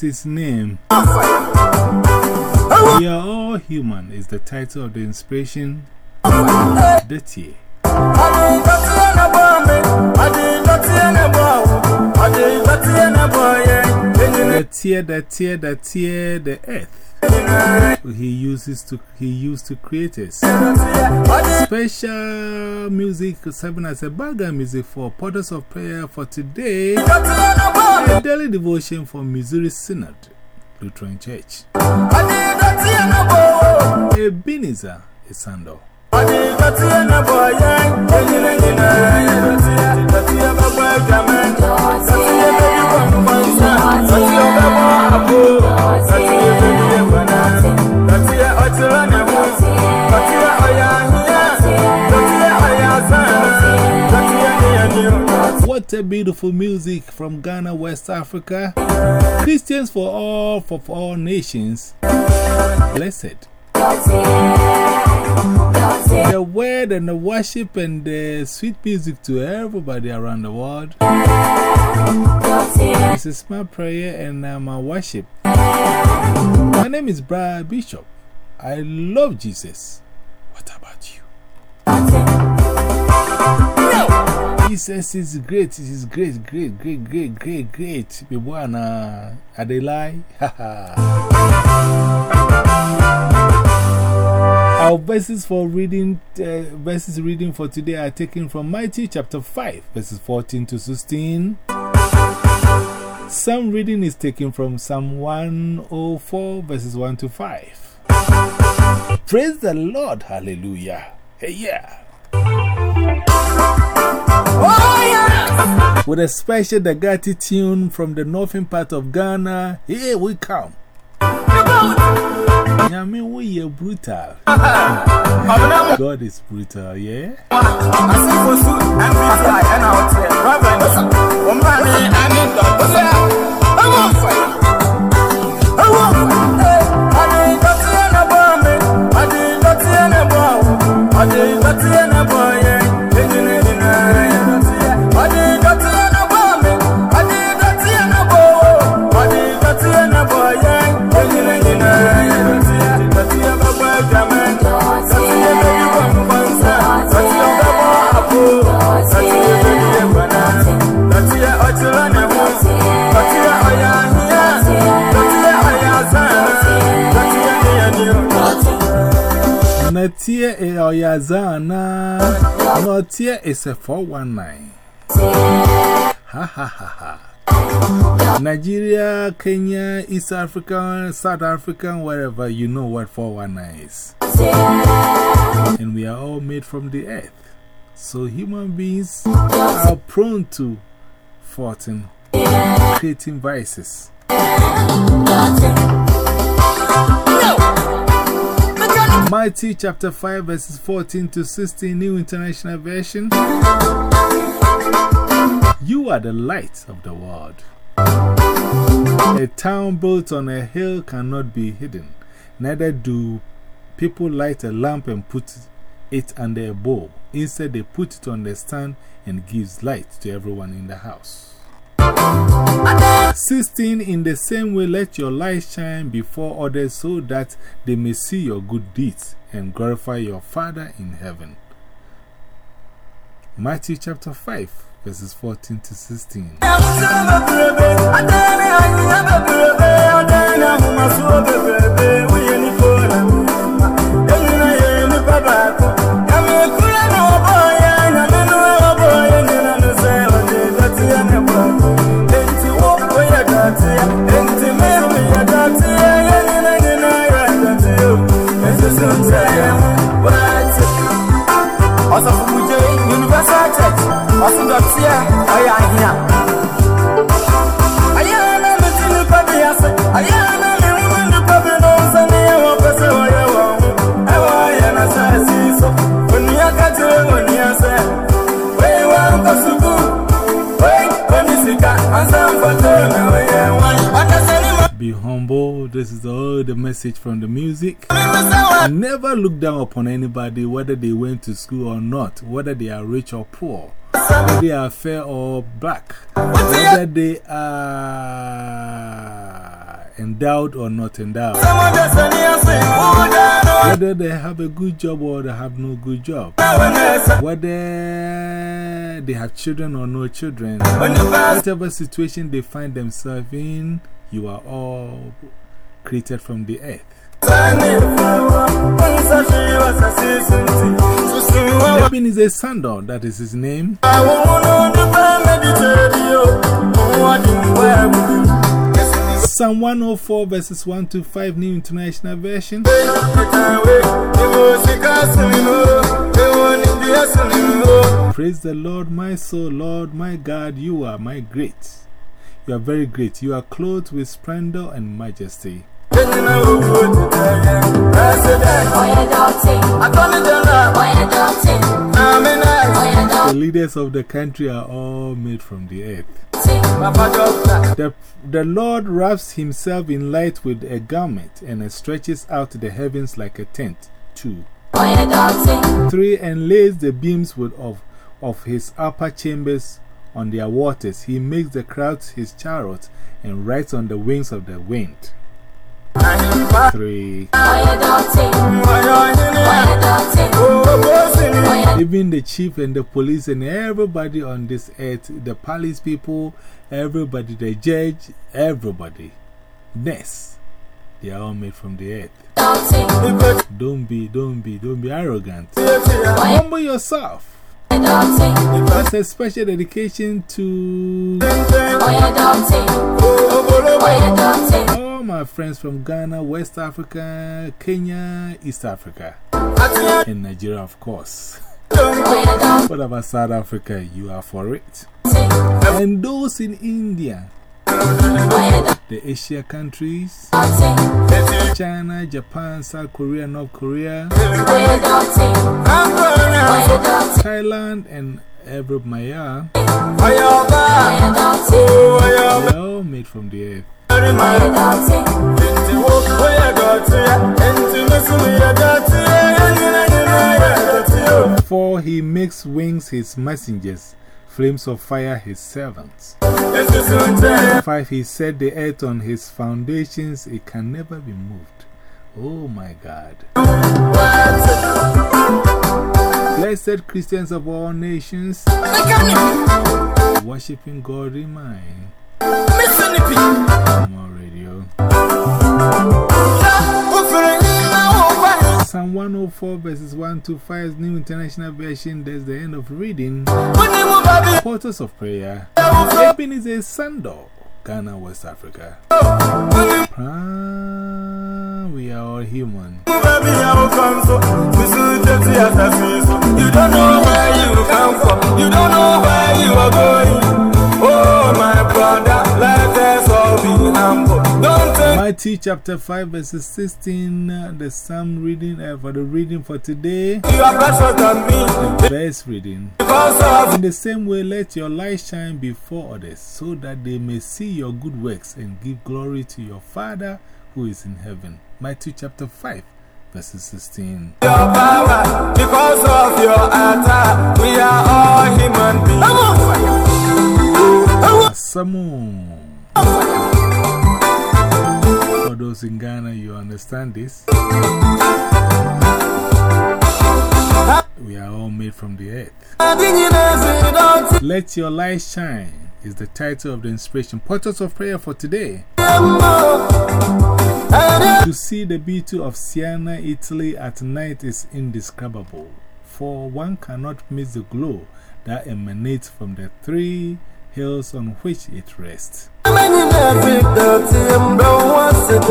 Is his name. We are all human is the title of the inspiration that year. The tear, the tear, the tear, the earth. He uses to, he used to create us. Special music serving as a background music for Portals of Prayer for today. A daily devotion for Missouri Synod Lutheran Church. Ebenezer Esando. A beautiful music from Ghana, West Africa. Christians for all, for all nations. Blessed. The word and the worship and the sweet music to everybody around the world. This is my prayer and uh, my worship. My name is Brad Bishop. I love Jesus. Jesus is great. He is great, great, great, great, great, great. People are they lie? Our verses for reading, uh, verses reading for today are taken from Matthew chapter 5, verses 14 to 16. Some reading is taken from Psalm 104, verses 1 to 5. Praise the Lord, hallelujah. Hey, yeah. With a special Dagati tune from the northern part of Ghana, here we come. I mean, we are brutal. God is brutal, yeah? Natia e oyazana. Natia is a 419. Ha ha ha ha. Nigeria, Kenya, East Africa, South Africa, wherever you know what 419 is. And we are all made from the earth. So human beings are prone to faulting, creating vices. Matthew chapter 5, verses 14 to 16, New International Version. You are the light of the world. A town built on a hill cannot be hidden, neither do people light a lamp and put it under a bowl. Instead, they put it on the stand and gives light to everyone in the house. 16 In the same way, let your light shine before others so that they may see your good deeds and glorify your Father in heaven. Matthew chapter 5, verses 14 to 16. Message from the music. Never look down upon anybody, whether they went to school or not, whether they are rich or poor. whether they are fair or black, whether they are endowed or not endowed, whether they have a good job or they have no good job, whether they have children or no children, whatever situation they find themselves in, you are all created from the earth. Jabin is a sandal, that is his name. Psalm 104 verses 1 to 5, New International Version. Praise the Lord, my soul, Lord, my God, you are my great. You are very great. You are clothed with splendor and majesty. The leaders of the country are all made from the earth. The, the Lord wraps himself in light with a garment and stretches out the heavens like a tent. 2. 3. And lays the beams with, of, of his upper chambers on their waters. He makes the clouds his chariot and rides on the wings of the wind. 3. Even the chief and the police and everybody on this earth, the police people, everybody, the judge, everybody, nurse, they are all made from the earth. Don't be, don't be, don't be arrogant. Humble yourself. That's a special dedication to all my friends from Ghana, West Africa, Kenya, East Africa, and Nigeria, of course. What about South Africa? You are for it. And those in India, the Asia countries, China, Japan, South Korea, North Korea, Thailand, and every Maya, all made from the earth. For he makes wings his messengers, flames of fire his servants. 5. He set the earth on his foundations, it can never be moved. Oh my God. Blessed Christians of all nations, worshiping God in mind. More radio. Psalm 104 verses 1 to 5 New International Version. That's the end of reading. Portals of Prayer. A sandal. Ghana, West Africa. we are all human. You don't know where you come from. You don't know where you are going. Matthew chapter 5, verses 16, uh, the psalm reading uh, for the reading for today. You are better than me. The verse reading. In the same way, let your light shine before others, so that they may see your good works and give glory to your Father who is in heaven. Matthew chapter 5 verses 16. Your power, because of your attack, we are all human beings. Samu. For those in Ghana, you understand this. We are all made from the earth. Let your light shine is the title of the inspiration. Portals of prayer for today. To see the beauty of Siena, Italy at night is indescribable, for one cannot miss the glow that emanates from the three hills on which it rests.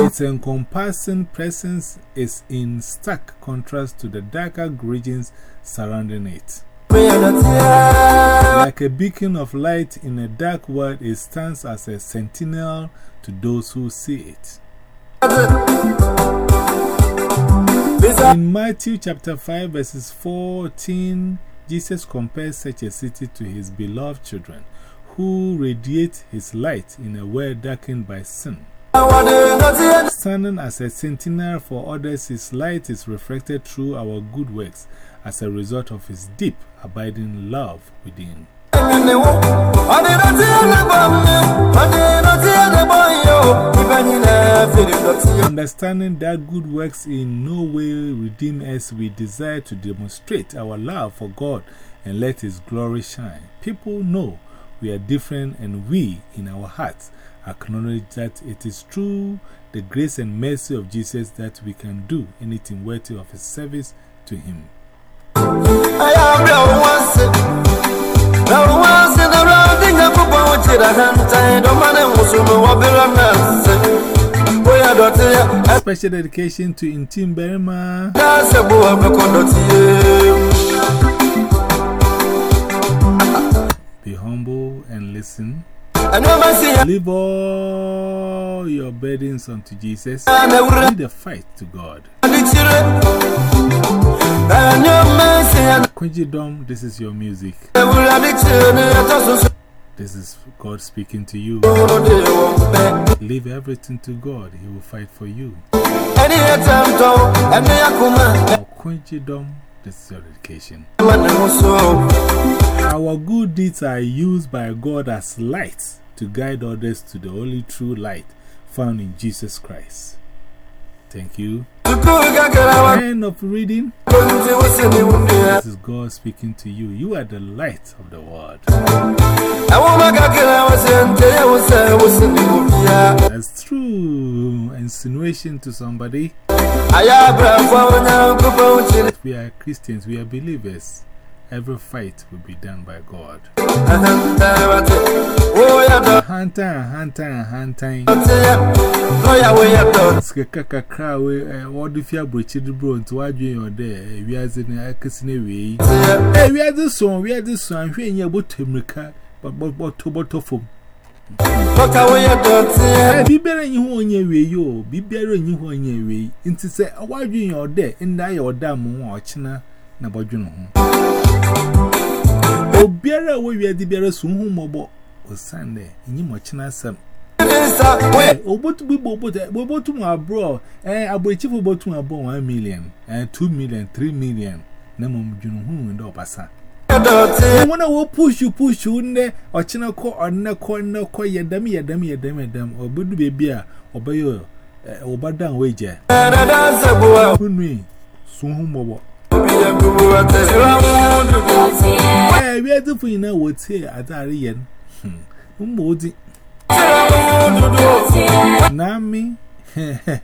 Its encompassing presence is in stark contrast to the darker regions surrounding it. Like a beacon of light in a dark world, it stands as a sentinel to those who see it. In Matthew chapter 5, verses 14, Jesus compares such a city to his beloved children who radiates his light in a world darkened by sin. Standing as a sentinel for others, his light is reflected through our good works as a result of his deep, abiding love within. Understanding that good works in no way redeem us, we desire to demonstrate our love for God and let His glory shine. People know we are different, and we, in our hearts, acknowledge that it is through the grace and mercy of Jesus that we can do anything worthy of His service to Him. Special dedication to Intim Berima. Be and listen. Leave all your burdens unto Jesus. Lead the fight to God. Dom, this is your music. This is God speaking to you. Leave everything to God, He will fight for you. Dom, this is your dedication. Our good deeds are used by God as lights to guide others to the only true light found in Jesus Christ. Thank you. End of reading. This is God speaking to you. You are the light of the world. That's true. Insinuation to somebody. We are Christians, we are believers. Every fight will be done by God. Hunter, hunter, hunter. Skaka crawe, what if you are breaching the bro to argue your day? We are in a casino way. Hey, we are this song, we are this song, we are in your boat to America, but what to bottle for. Be bearing you on your way, yo, be bearing you on your way. Into say, why do you your day and die or damn watching na bojun Obiara wo wi ade biara so hu mobo osande nyi mochina asam. Obotu bi obotu obotu mu abro eh abrochifu obotu mu 1 million eh 2 million 3 million na mum junu hu ndo basa. Wona wo push push nne ochina ko onne ko nne ko yedam yedam yedam yedam obodu bebi obayo obadan weje. Unu so hu mobo Hey, we are doing now what's here at Arian. Hmm. Umbozi Nami,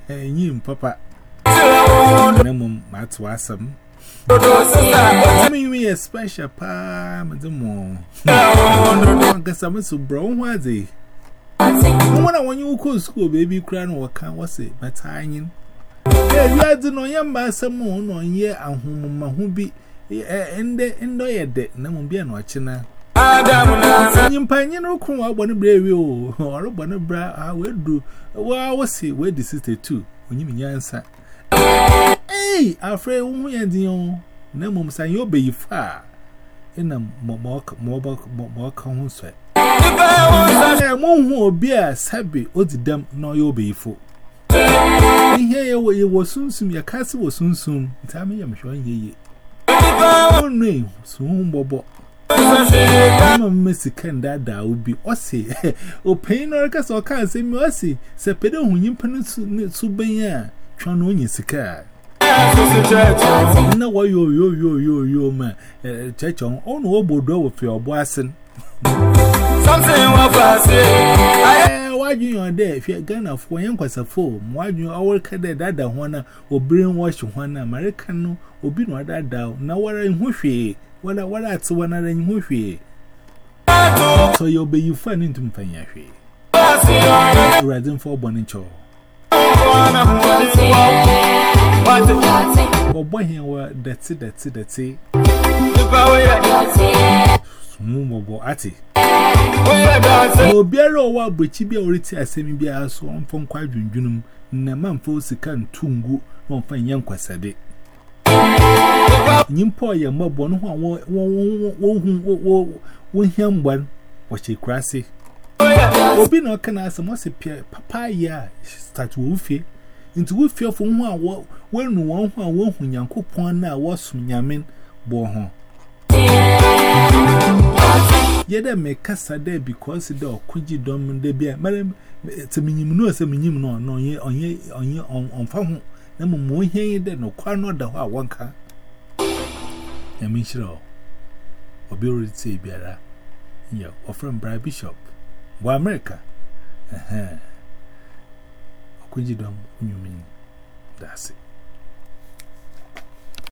you, Papa. Namum, that's awesome. I mean, we are special, Pam, the moon. I guess I'm so brown, was he? I want when you go to school, baby, crying, what can't was it, My I. Yeah, you no young man, some moon on ye and whom who be the end of your debt, no one be an watching. Adam, you panion or come out when a brave you or when a bra, ah, I will do. Well, I was see where this is the two when you mean answer. Hey, I'm afraid we and you no mum say you'll be far in a mock mock mock concert. I'm one who be a sabby, or the no you'll be full. And here you were soon soon, your castle was soon soon. Tell me, I'm sure you. No name, soon Bobo. I'm Missy Candada would be Ossie. O pain or cast or can't say mercy. Sepedo, when you penance so benya, trying when you sicker. Now, why you, you, you, you, you, man, church on own old bodo with your boassin. Something will pass. Why you are there if you're gonna for young was a fool. Why you all cadet that the one or brainwash one American or be no that down. Now, what I'm whoopee. Wala wala ati wana na nyihu hwee. So you'll be you fun into mpanya hwee. Radin for bonning chow. Obo here were dirty, dirty, dirty. mụmụbụ ati. Obiara ọwa abụchi bịa oriti asemi bịa asụ ọmfọ nkwa dwundwunum na mamfa osika ntu ngu na ọmfa nye nkwasade. Nyimpa ọyẹ no ho a wohu wohia mgban wɔkyekwara ase obi na ɔka na asɛm pia papa yɛ a start wɔ wofie nti wofiefo ho a wɔanu wɔn ho a wɔahu nyankopɔn na a wɔsom nyame bɔ ho. Yet, make Cassa there because the dog could you dom de be a madam. It's a minimum, no, a minimum, no, no, ye on ye on ye on on phone. No more here than no quite not the one car. I mean, sure. Or be able to say, Biara. Yeah, offering Bride Bishop. Why America? Uh huh. Could you dom, you mean? That's it.